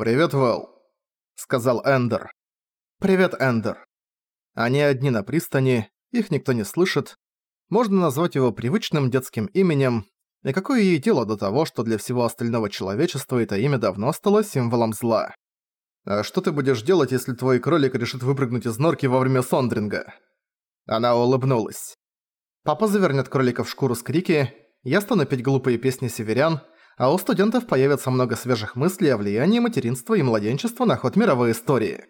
«Привет, Вэл», — сказал Эндер. «Привет, Эндер». Они одни на пристани, их никто не слышит. Можно назвать его привычным детским именем, и какое ей дело до того, что для всего остального человечества это имя давно стало символом зла? «А что ты будешь делать, если твой кролик решит выпрыгнуть из норки во время сондринга?» Она улыбнулась. Папа завернет кролика в шкуру с крики, я стану петь глупые песни северян, а у студентов появится много свежих мыслей о влиянии материнства и младенчества на ход мировой истории.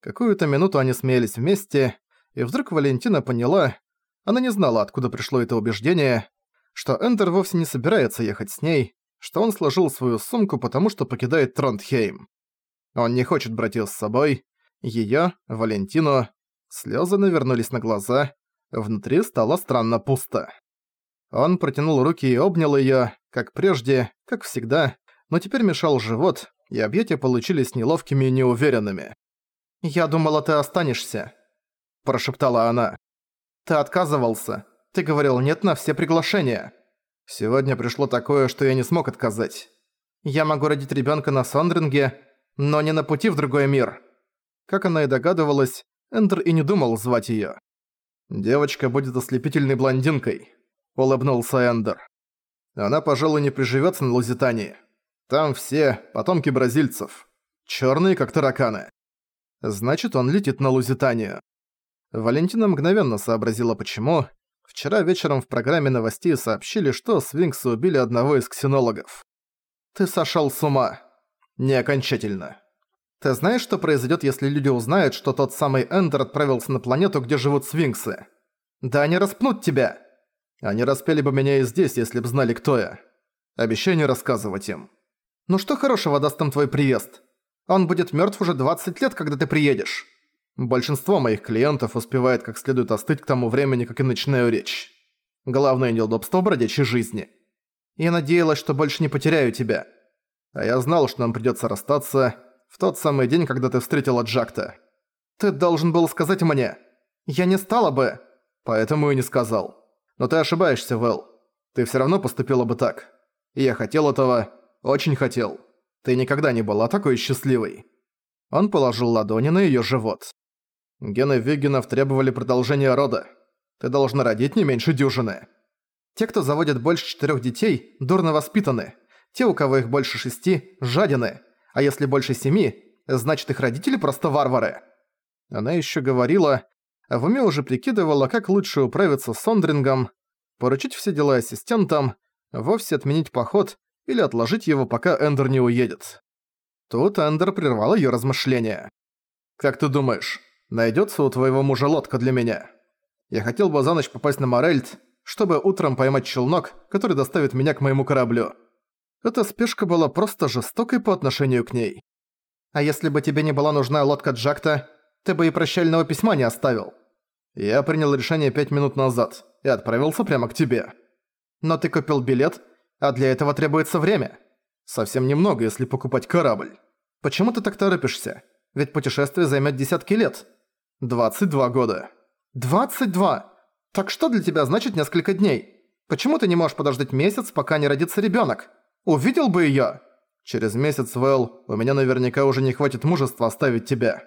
Какую-то минуту они смеялись вместе, и вдруг Валентина поняла, она не знала, откуда пришло это убеждение, что Эндер вовсе не собирается ехать с ней, что он сложил свою сумку, потому что покидает Тронтхейм. Он не хочет брать её с собой. Её, Валентину. Слёзы навернулись на глаза. Внутри стало странно пусто. Он протянул руки и обнял её, как прежде, как всегда, но теперь мешал живот, и объятия получились неловкими и неуверенными. «Я думала, ты останешься», – прошептала она. «Ты отказывался. Ты говорил «нет» на все приглашения. Сегодня пришло такое, что я не смог отказать. Я могу родить ребёнка на Сондринге, но не на пути в другой мир». Как она и догадывалась, Эндер и не думал звать её. «Девочка будет ослепительной блондинкой», — улыбнулся Эндер. «Она, пожалуй, не приживётся на Лузитании. Там все потомки бразильцев. Чёрные, как тараканы. Значит, он летит на Лузитанию». Валентина мгновенно сообразила, почему. Вчера вечером в программе новостей сообщили, что свинксы убили одного из ксенологов. «Ты сошёл с ума», не окончательно. Ты знаешь, что произойдет, если люди узнают, что тот самый Эндер отправился на планету, где живут свинксы? Да они распнут тебя. Они распяли бы меня и здесь, если б знали, кто я. Обещай не рассказывать им. Ну что хорошего даст им твой приезд? Он будет мертв уже 20 лет, когда ты приедешь. Большинство моих клиентов успевает как следует остыть к тому времени, как и начинаю речь. Главное неудобство бродячей жизни. Я надеялась, что больше не потеряю тебя. А я знал, что нам придётся расстаться в тот самый день, когда ты встретила Джакта. Ты должен был сказать мне. Я не стала бы. Поэтому и не сказал. Но ты ошибаешься, Вэл. Ты всё равно поступила бы так. Я хотел этого, очень хотел. Ты никогда не была такой счастливой. Он положил ладони на её живот. Гены Виггенов требовали продолжения рода. Ты должна родить не меньше дюжины. Те, кто заводит больше четырёх детей, дурно воспитаны. Те, у кого их больше шести, жадины, а если больше семи, значит их родители просто варвары. Она еще говорила, а в уме уже прикидывала, как лучше управиться с Сондрингом, поручить все дела ассистентам, вовсе отменить поход или отложить его, пока Эндер не уедет. Тут Эндер прервал ее размышления. «Как ты думаешь, найдется у твоего мужа лодка для меня? Я хотел бы за ночь попасть на Морельт, чтобы утром поймать челнок, который доставит меня к моему кораблю. Эта спешка была просто жестокой по отношению к ней. А если бы тебе не была нужна лодка Джакта, ты бы и прощального письма не оставил. Я принял решение пять минут назад и отправился прямо к тебе. Но ты купил билет, а для этого требуется время. Совсем немного, если покупать корабль. Почему ты так торопишься? Ведь путешествие займет десятки лет. 22 года. 22? Так что для тебя значит несколько дней? Почему ты не можешь подождать месяц, пока не родится ребенок? Увидел бы я. Через месяц, Вэл, у меня наверняка уже не хватит мужества оставить тебя.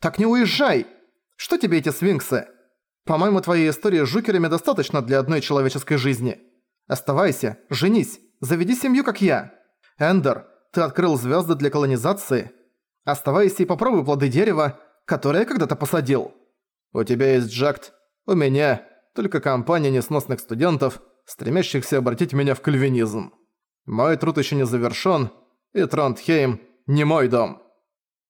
Так не уезжай! Что тебе эти свинксы? По-моему, твоей истории с жукерами достаточно для одной человеческой жизни. Оставайся, женись, заведи семью, как я. Эндер, ты открыл звезды для колонизации. Оставайся и попробуй плоды дерева, которое когда-то посадил. У тебя есть Джакт, у меня только компания несносных студентов, стремящихся обратить меня в кальвинизм. Мой труд еще не завершён, и Тронтхейм не мой дом».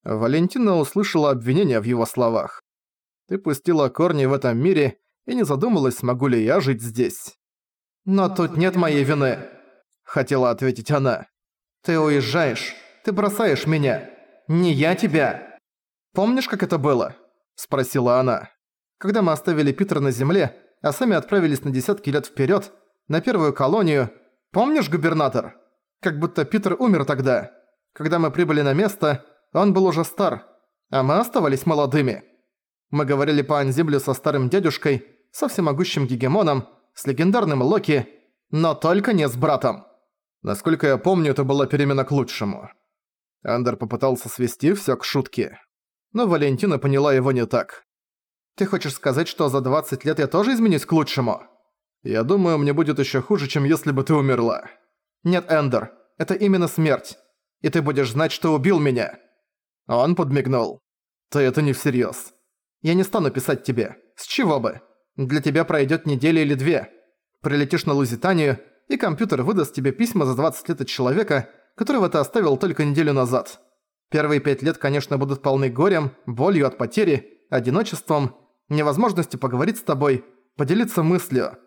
Валентина услышала обвинения в его словах. «Ты пустила корни в этом мире и не задумалась, смогу ли я жить здесь». «Но тут нет моей вины», — хотела ответить она. «Ты уезжаешь, ты бросаешь меня, не я тебя». «Помнишь, как это было?» — спросила она. «Когда мы оставили Питера на земле, а сами отправились на десятки лет вперед, на первую колонию, Помнишь, губернатор? Как будто Питер умер тогда. Когда мы прибыли на место, он был уже стар, а мы оставались молодыми. Мы говорили по Анзиблю со старым дядюшкой, со всемогущим гегемоном, с легендарным Локи, но только не с братом. Насколько я помню, это была перемена к лучшему. Андер попытался свести всё к шутке. Но Валентина поняла его не так. «Ты хочешь сказать, что за 20 лет я тоже изменюсь к лучшему?» «Я думаю, мне будет ещё хуже, чем если бы ты умерла». «Нет, Эндер, это именно смерть. И ты будешь знать, что убил меня». Он подмигнул. «Ты это не всерьёз. Я не стану писать тебе. С чего бы? Для тебя пройдёт неделя или две. Прилетишь на Лузитанию, и компьютер выдаст тебе письма за 20 лет от человека, которого ты оставил только неделю назад. Первые пять лет, конечно, будут полны горем, болью от потери, одиночеством, невозможностью поговорить с тобой, поделиться мыслью.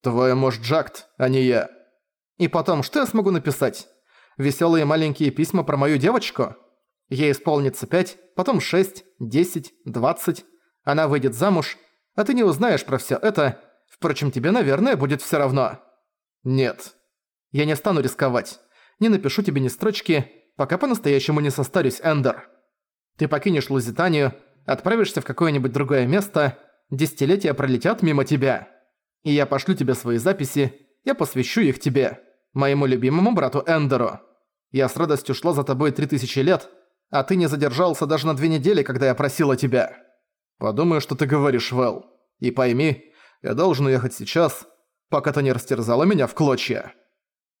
Твой муж Джакт, а не я. И потом, что я смогу написать? Веселые маленькие письма про мою девочку? Ей исполнится пять, потом шесть, десять, двадцать. Она выйдет замуж, а ты не узнаешь про все это. Впрочем, тебе, наверное, будет все равно. Нет. Я не стану рисковать не напишу тебе ни строчки, пока по-настоящему не состарюсь, Эндер. Ты покинешь Лузитанию, отправишься в какое-нибудь другое место, десятилетия пролетят мимо тебя. И я пошлю тебе свои записи, я посвящу их тебе, моему любимому брату Эндеру. Я с радостью шла за тобой три тысячи лет, а ты не задержался даже на две недели, когда я просила тебя. Подумай, что ты говоришь, Вэл. И пойми, я должен уехать сейчас, пока ты не растерзала меня в клочья.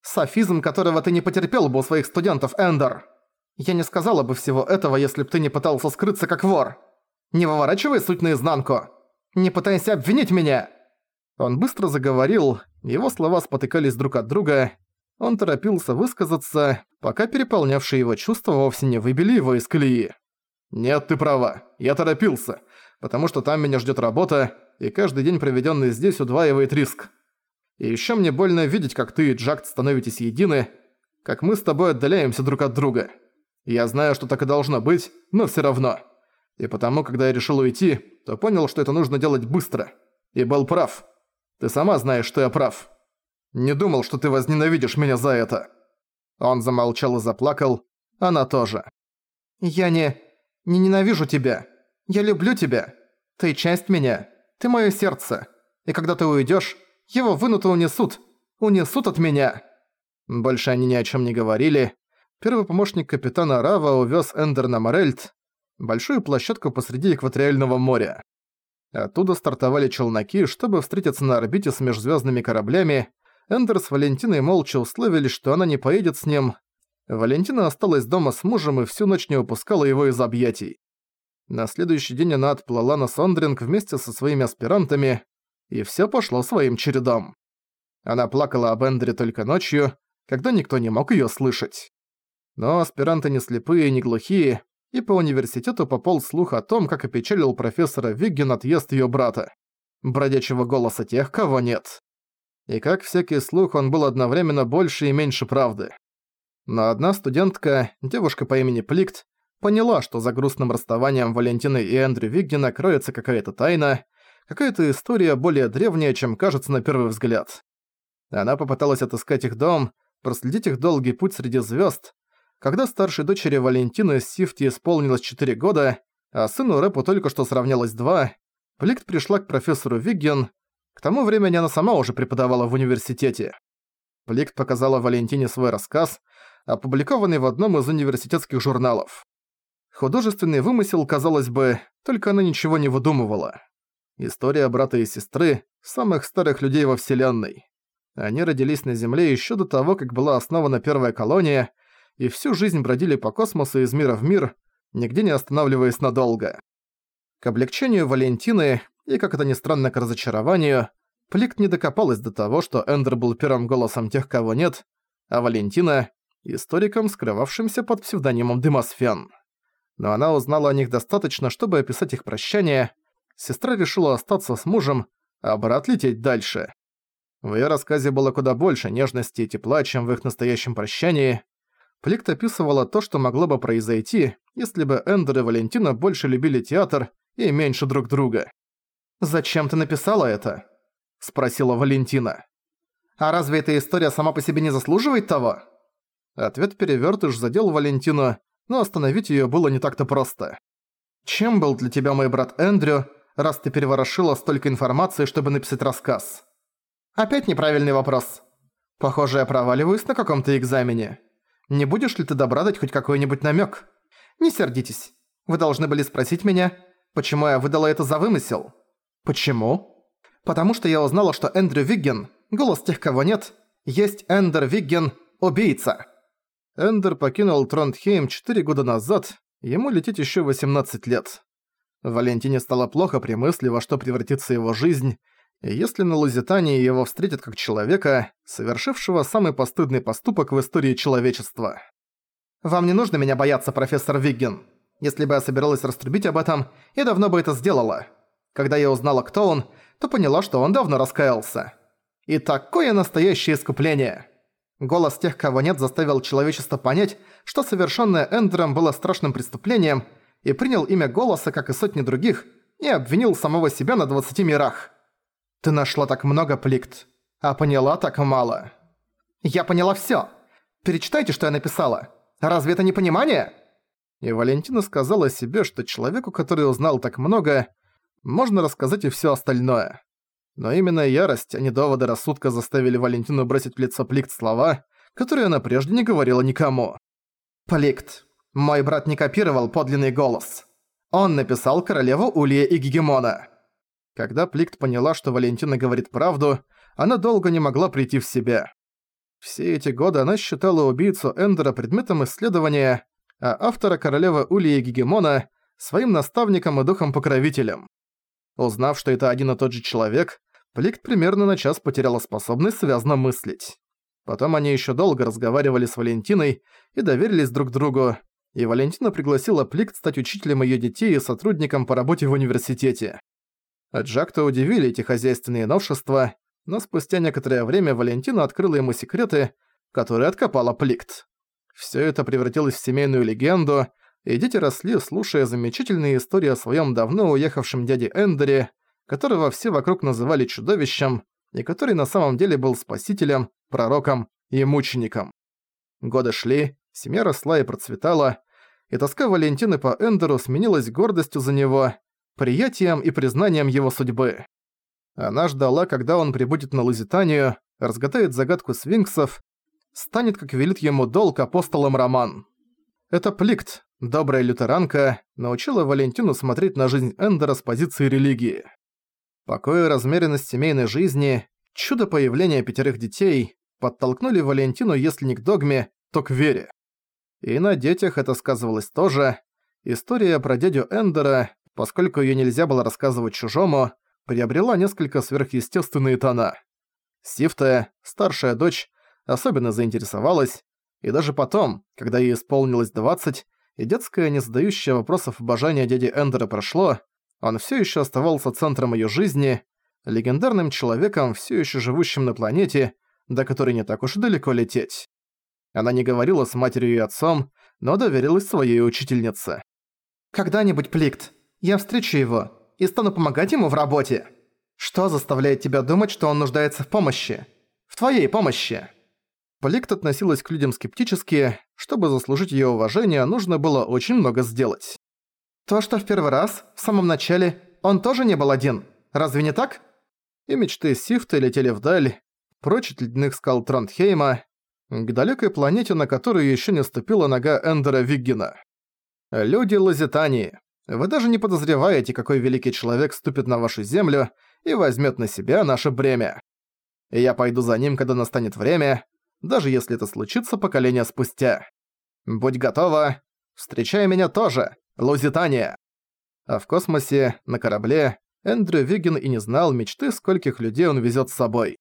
Софизм, которого ты не потерпел бы у своих студентов, Эндер. Я не сказала бы всего этого, если б ты не пытался скрыться как вор. Не выворачивай суть наизнанку. Не пытайся обвинить меня!» Он быстро заговорил, его слова спотыкались друг от друга. Он торопился высказаться, пока переполнявшие его чувства вовсе не выбили его из колеи. «Нет, ты права. Я торопился, потому что там меня ждет работа, и каждый день, проведенный здесь, удваивает риск. И ещё мне больно видеть, как ты и Джакт становитесь едины, как мы с тобой отдаляемся друг от друга. Я знаю, что так и должно быть, но всё равно. И потому, когда я решил уйти, то понял, что это нужно делать быстро. И был прав. Ты сама знаешь, что я прав. Не думал, что ты возненавидишь меня за это». Он замолчал и заплакал. Она тоже. «Я не... не ненавижу тебя. Я люблю тебя. Ты часть меня. Ты моё сердце. И когда ты уйдёшь, его вынуто унесут! Унесут от меня!» Больше они ни о чем не говорили. Первый помощник капитана Рава увез Эндер на Морельт, большую площадку посреди экваториального моря. Оттуда стартовали челноки, чтобы встретиться на орбите с межзвездными кораблями. Эндер с Валентиной молча условились, что она не поедет с ним. Валентина осталась дома с мужем и всю ночь не упускала его из объятий. На следующий день она отплыла на Сондринг вместе со своими аспирантами, и всё пошло своим чередом. Она плакала об Эндре только ночью, когда никто не мог её слышать. Но аспиранты не слепые, не глухие, и по университету пополз слух о том, как опечалил профессора Вигген отъезд её брата. Бродячего голоса тех, кого нет. И как всякий слух, он был одновременно больше и меньше правды. Но одна студентка, девушка по имени Пликт, поняла, что за грустным расставанием Валентины и Эндрю Виггена кроется какая-то тайна, Какая-то история более древняя, чем кажется на первый взгляд. Она попыталась отыскать их дом, проследить их долгий путь среди звезд. Когда старшей дочери Валентины Сифти исполнилось 4 года, а сыну Рэпу только что сравнялось 2, Пликт пришла к профессору Вигген. К тому времени она сама уже преподавала в университете. Пликт показала Валентине свой рассказ, опубликованный в одном из университетских журналов. Художественный вымысел, казалось бы, только она ничего не выдумывала. История брата и сестры, самых старых людей во Вселенной. Они родились на Земле еще до того, как была основана первая колония, и всю жизнь бродили по космосу из мира в мир, нигде не останавливаясь надолго. К облегчению Валентины, и, как это ни странно, к разочарованию, Пликт не докопалась до того, что Эндер был первым голосом тех, кого нет, а Валентина — историком, скрывавшимся под псевдонимом Демосфен. Но она узнала о них достаточно, чтобы описать их прощание, сестра решила остаться с мужем, а брат лететь дальше. В её рассказе было куда больше нежности и тепла, чем в их настоящем прощании. Пликт описывала то, что могло бы произойти, если бы Эндер и Валентина больше любили театр и меньше друг друга. «Зачем ты написала это?» – спросила Валентина. «А разве эта история сама по себе не заслуживает того?» Ответ перевёртыш задел Валентину, но остановить её было не так-то просто. «Чем был для тебя мой брат Эндрю, раз ты переворошила столько информации, чтобы написать рассказ? Опять неправильный вопрос. Похоже, я проваливаюсь на каком-то экзамене. Не будешь ли ты добра дать хоть какой-нибудь намёк? Не сердитесь. Вы должны были спросить меня, почему я выдала это за вымысел. Почему? Потому что я узнала, что Эндрю Вигген, голос тех, кого нет, есть Эндер Вигген, убийца. Эндер покинул Тронтхейм 4 года назад, ему лететь ещё 18 лет. Валентине стало плохо при мысли, во что превратится его жизнь, и если на Лузитании его встретят как человека, совершившего самый постыдный поступок в истории человечества. «Вам не нужно меня бояться, профессор Виггин. Если бы я собиралась раструбить об этом, я давно бы это сделала. Когда я узнала, кто он, то поняла, что он давно раскаялся. И такое настоящее искупление!» Голос тех, кого нет, заставил человечество понять, что совершенное Эндером было страшным преступлением, и принял имя Голоса, как и сотни других, и обвинил самого себя на 20 мирах. Ты нашла так много, Пликт, а поняла так мало. Я поняла всё. Перечитайте, что я написала. Разве это не понимание? И Валентина сказала себе, что человеку, который узнал так много, можно рассказать и всё остальное. Но именно ярость, а не доводы рассудка заставили Валентину бросить в лицо Пликт слова, которые она прежде не говорила никому. «Пликт, мой брат не копировал подлинный голос. Он написал королеву Улья и Гегемона». Когда Пликт поняла, что Валентина говорит правду, она долго не могла прийти в себя. Все эти годы она считала убийцу Эндера предметом исследования, а автора королевы Улии Гегемона своим наставником и духом-покровителем. Узнав, что это один и тот же человек, Пликт примерно на час потеряла способность связно мыслить. Потом они еще долго разговаривали с Валентиной и доверились друг другу, и Валентина пригласила Пликт стать учителем ее детей и сотрудником по работе в университете. Джакта удивили эти хозяйственные новшества, но спустя некоторое время Валентина открыла ему секреты, которые откопала Пликт. Всё это превратилось в семейную легенду, и дети росли, слушая замечательные истории о своём давно уехавшем дяде Эндере, которого все вокруг называли чудовищем, и который на самом деле был спасителем, пророком и мучеником. Годы шли, семья росла и процветала, и тоска Валентины по Эндеру сменилась гордостью за него, приятием и признанием его судьбы. Она ждала, когда он прибудет на Лузитанию, разгадает загадку свинксов, станет, как велит ему долг, апостолом Роман. Это Пликт, добрая лютеранка, научила Валентину смотреть на жизнь Эндера с позиции религии. Покой и размеренность семейной жизни, чудо появления пятерых детей подтолкнули Валентину, если не к догме, то к вере. И на детях это сказывалось тоже. История про дядю Эндера, поскольку её нельзя было рассказывать чужому, приобрела несколько сверхъестественные тона. Сифта, старшая дочь, особенно заинтересовалась, и даже потом, когда ей исполнилось 20, и детское, не задающее вопросов обожание дяди Эндера прошло, он всё ещё оставался центром её жизни, легендарным человеком, всё ещё живущим на планете, до которой не так уж далеко лететь. Она не говорила с матерью и отцом, но доверилась своей учительнице. «Когда-нибудь, Пликт, я встречу его и стану помогать ему в работе. Что заставляет тебя думать, что он нуждается в помощи? В твоей помощи?» Поликт относилась к людям скептически, чтобы заслужить её уважение, нужно было очень много сделать. «То, что в первый раз, в самом начале, он тоже не был один, разве не так?» И мечты Сифта летели вдаль, прочь от ледяных скал Тронтхейма, к далекой планете, на которую ещё не ступила нога Эндера Виггина. Люди Лазитании. Вы даже не подозреваете, какой великий человек ступит на вашу землю и возьмет на себя наше бремя. Я пойду за ним, когда настанет время, даже если это случится поколение спустя. Будь готова. Встречай меня тоже, Лузитания. А в космосе, на корабле, Эндрю Вигин и не знал мечты, скольких людей он везет с собой.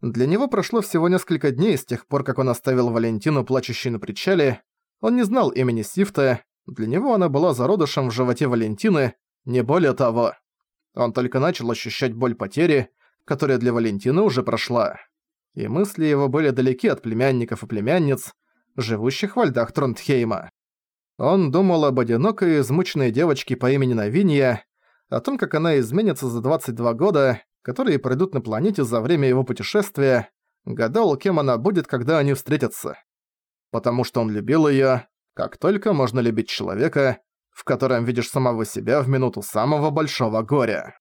Для него прошло всего несколько дней с тех пор, как он оставил Валентину, плачущей на причале. Он не знал имени Сифта, для него она была зародышем в животе Валентины, не более того. Он только начал ощущать боль потери, которая для Валентины уже прошла. И мысли его были далеки от племянников и племянниц, живущих во льдах Тронтхейма. Он думал об одинокой, измученной девочке по имени Навинья, о том, как она изменится за 22 года, которые пройдут на планете за время его путешествия, гадал, кем она будет, когда они встретятся. Потому что он любил её, как только можно любить человека, в котором видишь самого себя в минуту самого большого горя.